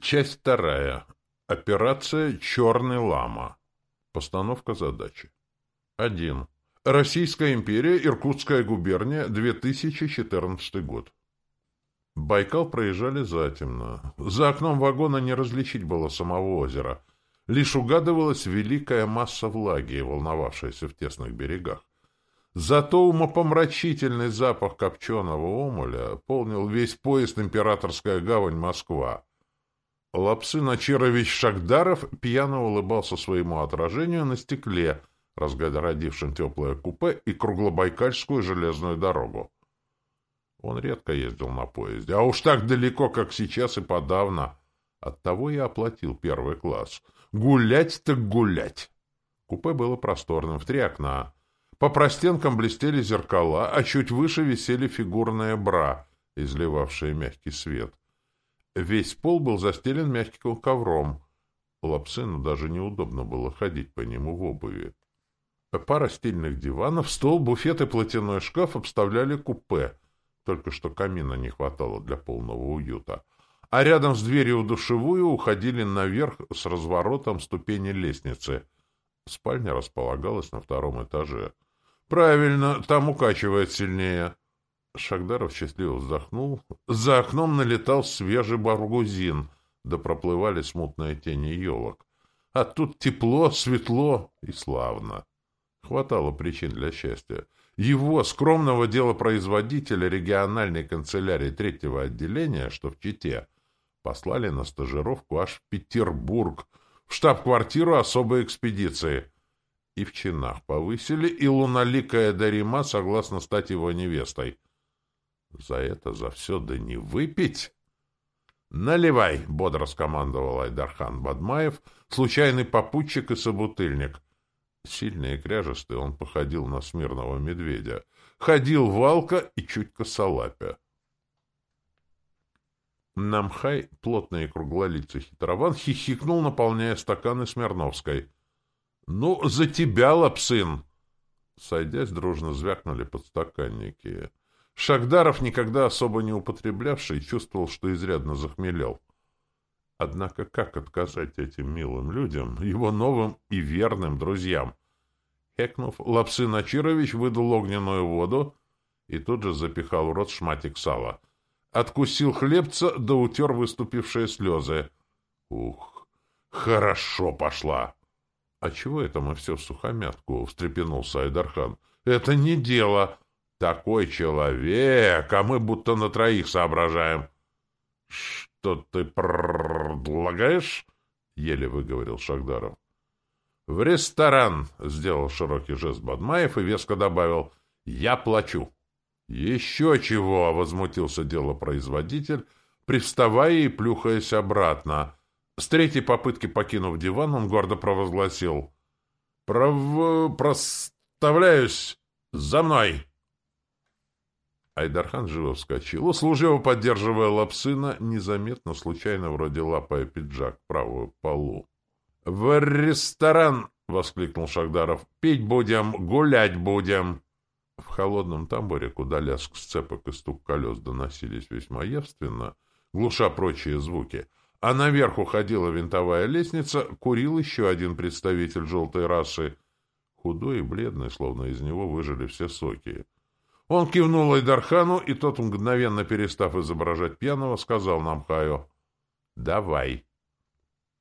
Часть вторая. Операция «Черный лама». Постановка задачи. 1. Российская империя, Иркутская губерния, 2014 год. Байкал проезжали затемно. За окном вагона не различить было самого озера. Лишь угадывалась великая масса влаги, волновавшаяся в тесных берегах. Зато умопомрачительный запах копченого омуля полнил весь поезд «Императорская гавань Москва». Лапсын Ачирович Шагдаров пьяно улыбался своему отражению на стекле, разгородившем теплое купе и круглобайкальскую железную дорогу. Он редко ездил на поезде, а уж так далеко, как сейчас, и подавно. Оттого я оплатил первый класс. Гулять так гулять! Купе было просторным, в три окна. По простенкам блестели зеркала, а чуть выше висели фигурные бра, изливавшие мягкий свет. Весь пол был застелен мягким ковром. Лапсыну даже неудобно было ходить по нему в обуви. Пара стильных диванов, стол, буфет и платяной шкаф обставляли купе. Только что камина не хватало для полного уюта. А рядом с дверью в душевую уходили наверх с разворотом ступени лестницы. Спальня располагалась на втором этаже. Правильно, там укачивает сильнее. Шагдаров счастливо вздохнул. За окном налетал свежий баргузин, да проплывали смутные тени елок. А тут тепло, светло и славно. Хватало причин для счастья. Его, скромного делопроизводителя региональной канцелярии третьего отделения, что в Чите, послали на стажировку аж в Петербург, в штаб-квартиру особой экспедиции — и в чинах повысили, и луналикая Дарима согласна стать его невестой. За это, за все, да не выпить! «Наливай!» — бодро скомандовал Айдархан Бадмаев, случайный попутчик и собутыльник. Сильный и кряжестый он походил на смирного медведя. Ходил валка и чуть косолапя. Намхай, плотный и круглолицый хитрован, хихикнул, наполняя стаканы Смирновской. «Ну, за тебя, лапсын!» Сойдясь, дружно звякнули подстаканники. Шагдаров, никогда особо не употреблявший, чувствовал, что изрядно захмелел. Однако как отказать этим милым людям, его новым и верным друзьям? Хекнув, Лапсын Ачирович выдал огненную воду и тут же запихал в рот шматик сала. Откусил хлебца, да утер выступившие слезы. Ух, хорошо пошла! — А чего это мы все в сухомятку? — встрепенулся Айдархан. — Это не дело. Такой человек, а мы будто на троих соображаем. — Что ты предлагаешь? — еле выговорил Шагдаров. — В ресторан, — сделал широкий жест Бадмаев и веско добавил. — Я плачу. — Еще чего, — возмутился делопроизводитель, привставая и плюхаясь обратно. — с третьей попытки покинув диван, он гордо провозгласил «Пров... проставляюсь! За мной!» Айдархан живо вскочил, услуживо поддерживая лапсына, незаметно, случайно, вроде лапая пиджак, правую полу. «В ресторан!» — воскликнул Шагдаров. «Пить будем, гулять будем!» В холодном тамбуре, куда лязг сцепок и стук колес доносились весьма явственно, глуша прочие звуки — а наверх уходила винтовая лестница, курил еще один представитель желтой расы. Худой и бледный, словно из него выжили все соки. Он кивнул Айдархану, и тот, мгновенно перестав изображать пьяного, сказал Намхаю «Давай».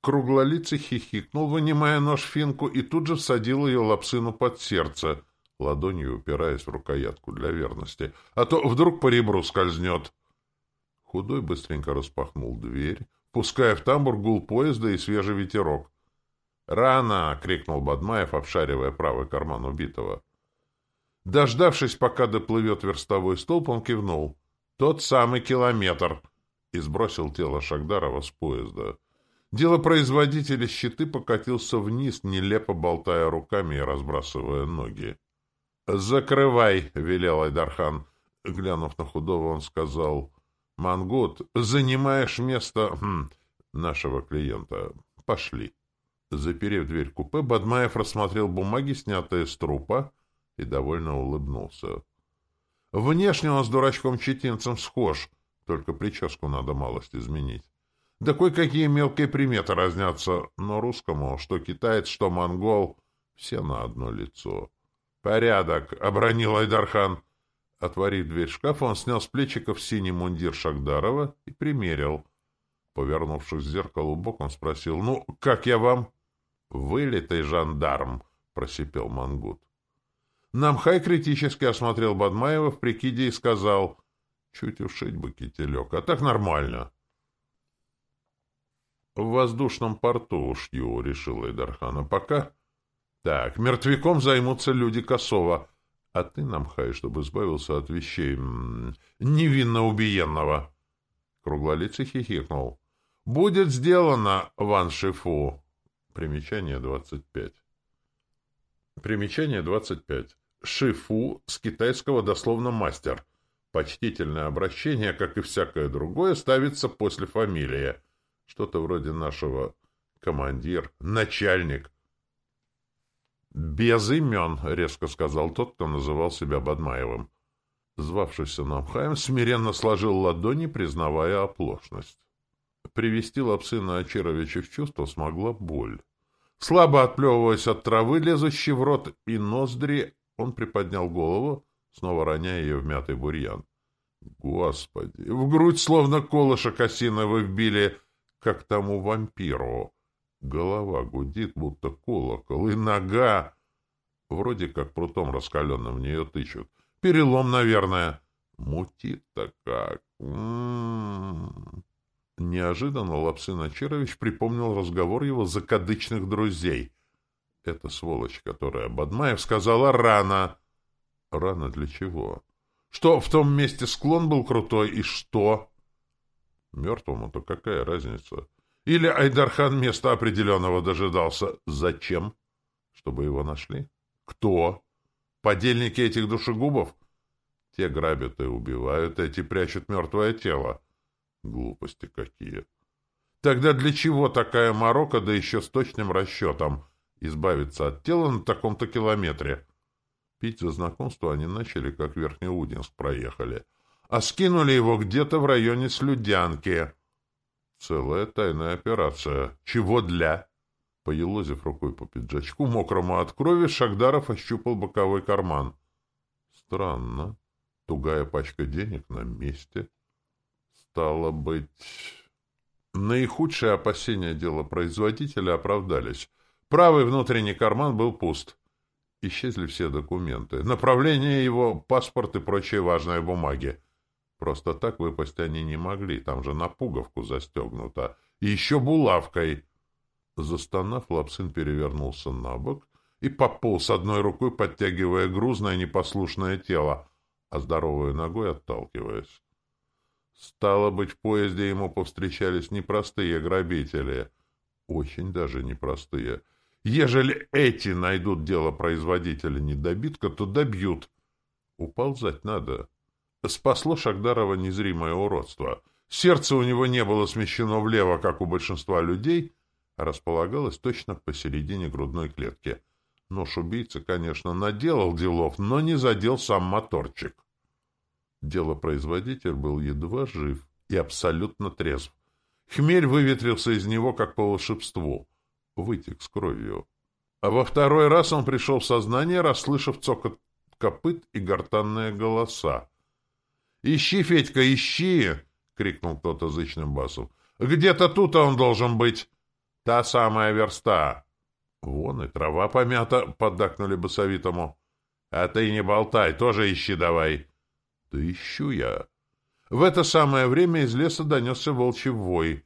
Круглолицый хихикнул, вынимая нож финку, и тут же всадил ее лапсыну под сердце, ладонью упираясь в рукоятку для верности, а то вдруг по ребру скользнет. Худой быстренько распахнул дверь, пуская в тамбур гул поезда и свежий ветерок. «Рано!» — крикнул Бадмаев, обшаривая правый карман убитого. Дождавшись, пока доплывет верстовой столб, он кивнул. «Тот самый километр!» и сбросил тело Шагдарова с поезда. Делопроизводитель щиты покатился вниз, нелепо болтая руками и разбрасывая ноги. «Закрывай!» — велел Айдархан. Глянув на худого, он сказал... Мангут, занимаешь место хм, нашего клиента. Пошли. Заперев дверь купе, Бадмаев рассмотрел бумаги, снятые с трупа, и довольно улыбнулся. Внешне он с дурачком-четинцем схож, только прическу надо малость изменить. Да кое-какие мелкие приметы разнятся, но русскому, что китаец, что монгол, все на одно лицо. «Порядок!» — обронил Айдархан. Отворив дверь шкафа, он снял с плечиков синий мундир Шагдарова и примерил. Повернувшись к зеркалу боком, спросил, «Ну, как я вам?» «Вылитый жандарм!» — просипел Мангут. Намхай критически осмотрел Бадмаева в прикиде и сказал, «Чуть ушить бы кителек, а так нормально». «В воздушном порту ушью», — решил Эйдархан, «а пока...» «Так, мертвяком займутся люди Косова, а ты, Намхай, чтобы избавился от вещей невинно убиенного». Круглолицый хихикнул. «Будет сделано, Ван Шифу!» Примечание 25. Примечание 25. Шифу с китайского дословно «мастер». Почтительное обращение, как и всякое другое, ставится после фамилии. Что-то вроде нашего командир, начальник. «Без имен», — резко сказал тот, кто называл себя Бадмаевым. Звавшийся Намхаем смиренно сложил ладони, признавая оплошность. Привести Лапсына Ачировича в чувство смогла боль. Слабо отплевываясь от травы, лезущей в рот и ноздри, он приподнял голову, снова роняя ее в мятый бурьян. Господи! В грудь словно колышек осиновый вбили как тому вампиру. Голова гудит, будто колокол, и нога... Вроде как прутом раскаленным в нее тычут. Перелом, наверное. Мутит-то как. М -м -м. Неожиданно Лапсын Ачирович припомнил разговор его закадычных друзей. Это сволочь, которая Бадмаев сказала рано. Рано для чего? Что в том месте склон был крутой, и что? Мертвому-то какая разница? Или Айдархан места определенного дожидался? Зачем? Чтобы его нашли? Кто? Подельники этих душегубов? Те грабят и убивают, эти прячут мертвое тело. Глупости какие. Тогда для чего такая морока, да еще с точным расчетом? Избавиться от тела на таком-то километре. Пить за знакомство они начали, как Верхнеудинск проехали — а скинули его где-то в районе Слюдянки. Целая тайная операция. Чего для? Поелозив рукой по пиджачку, мокрому от крови, Шагдаров ощупал боковой карман. Странно. Тугая пачка денег на месте. Стало быть... Наихудшие опасения дела производителя оправдались. Правый внутренний карман был пуст. Исчезли все документы. Направление его, паспорт и прочие важные бумаги. Просто так выпасть они не могли, там же на пуговку застегнуто. И еще булавкой. Застонав, Лапсын перевернулся на бок и пополз одной рукой, подтягивая грузное непослушное тело, а здоровой ногой отталкиваясь. Стало быть, в поезде ему повстречались непростые грабители. Очень даже непростые. Ежели эти найдут дело производителя недобитка, то добьют. Уползать надо. Спасло Шагдарова незримое уродство. Сердце у него не было смещено влево, как у большинства людей, а располагалось точно посередине грудной клетки. Нож убийцы, конечно, наделал делов, но не задел сам моторчик. Делопроизводитель был едва жив и абсолютно трезв. Хмель выветрился из него, как по волшебству. Вытек с кровью. А во второй раз он пришел в сознание, расслышав цокот копыт и гортанные голоса. «Ищи, Федька, ищи!» — крикнул кто-то зычным басом. «Где-то тут он должен быть! Та самая верста!» «Вон и трава помята!» — поддакнули басовитому. «А ты не болтай, тоже ищи давай!» «Да ищу я!» В это самое время из леса донесся волчий вой.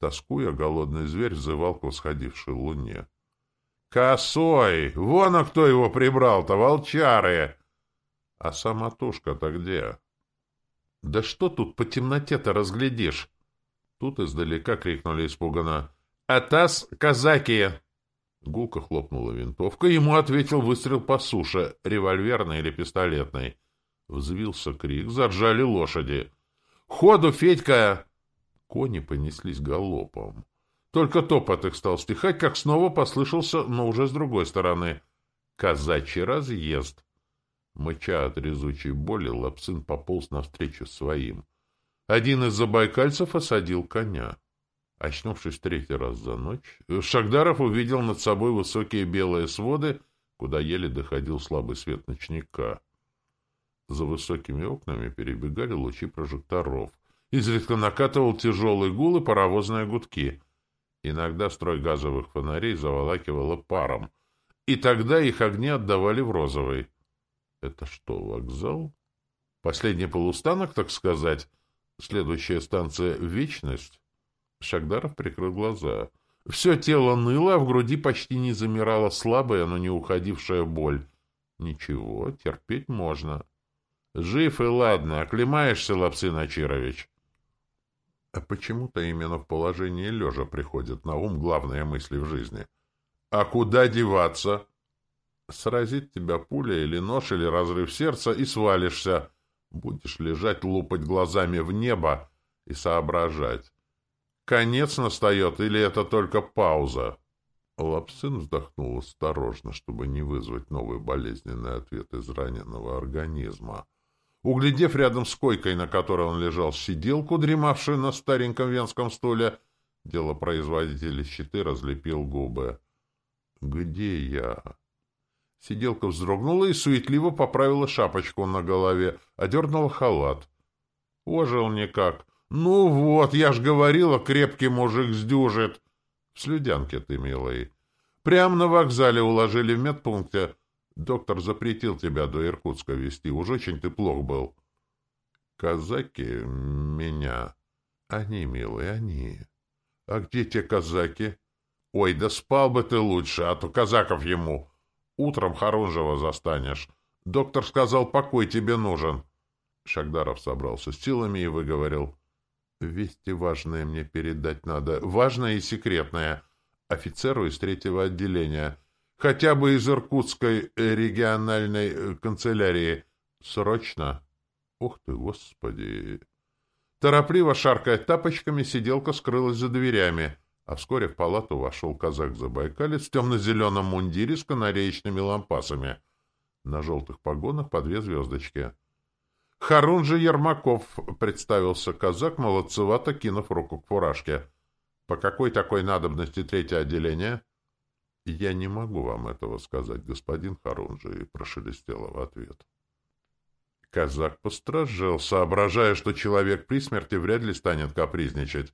Тоскуя, голодный зверь взывал к восходившей луне. «Косой! Вон, а кто его прибрал-то, волчары!» «А самотушка-то где?» Да что тут по темноте-то разглядишь? Тут издалека крикнули испуганно. «Атас, казаки!» Гулко хлопнула винтовка, ему ответил выстрел по суше, револьверный или пистолетный. Взвился крик, заржали лошади. «Ходу, Федька!» Кони понеслись галопом. Только топот их стал стихать, как снова послышался, но уже с другой стороны. Казачий разъезд. Мыча от резучей боли, Лапсын пополз навстречу своим. Один из забайкальцев осадил коня. Очнувшись третий раз за ночь, Шагдаров увидел над собой высокие белые своды, куда еле доходил слабый свет ночника. За высокими окнами перебегали лучи прожекторов. Изредка накатывал тяжелый гул и паровозные гудки. Иногда строй газовых фонарей заволакивало паром, и тогда их огни отдавали в розовый. Это что, вокзал? Последний полустанок, так сказать? Следующая станция — Вечность? Шагдаров прикрыл глаза. Все тело ныло, а в груди почти не замирала слабая, но не уходившая боль. Ничего, терпеть можно. Жив и ладно, оклемаешься, Лапсын Ачирович. А почему-то именно в положении лежа приходят на ум главные мысли в жизни. А куда деваться? Сразит тебя пуля или нож, или разрыв сердца, и свалишься. Будешь лежать, лупать глазами в небо и соображать. Конец настает или это только пауза? Лапсын вздохнул осторожно, чтобы не вызвать новый болезненный ответ из раненого организма. Углядев рядом с койкой, на которой он лежал, сиделку, дремавшую на стареньком венском стуле, делопроизводитель щиты разлепил губы. «Где я?» Сиделка вздрогнула и суетливо поправила шапочку на голове, одернула халат. «Ожил никак. Ну вот, я ж говорила, крепкий мужик сдюжит. В слюдянке ты, милый. Прямо на вокзале уложили в медпункте. Доктор запретил тебя до Иркутска везти. Уж очень ты плох был. Казаки меня... Они, милый, они. А где те казаки? Ой, да спал бы ты лучше, а то казаков ему. Утром Харунжева застанешь. Доктор сказал, покой тебе нужен. Шагдаров собрался с силами и выговорил. Вести важные мне передать надо. Важное и секретное. Офицеру из третьего отделения. Хотя бы из Иркутской региональной э, канцелярии. Срочно. Ух ты, господи! Торопливо шаркая тапочками, сиделка скрылась за дверями, а вскоре в палату вошел казак-забайкалец в темно-зеленом мундире с канареечными лампасами. На желтых погонах по две звездочки — Харун же Ермаков, — представился казак, молодцевато кинув руку к фуражке. — По какой такой надобности третье отделение? — Я не могу вам этого сказать, господин Харунжи, — прошелестело в ответ. Казак постражал, соображая, что человек при смерти вряд ли станет капризничать.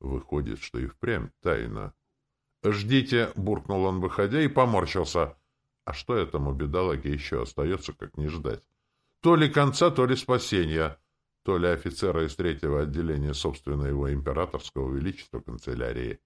Выходит, что и впрямь тайна. «Ждите!» — буркнул он, выходя, и поморщился. «А что этому бедолаге еще остается, как не ждать?» То ли конца, то ли спасения, то ли офицера из третьего отделения собственно его императорского величества канцелярии —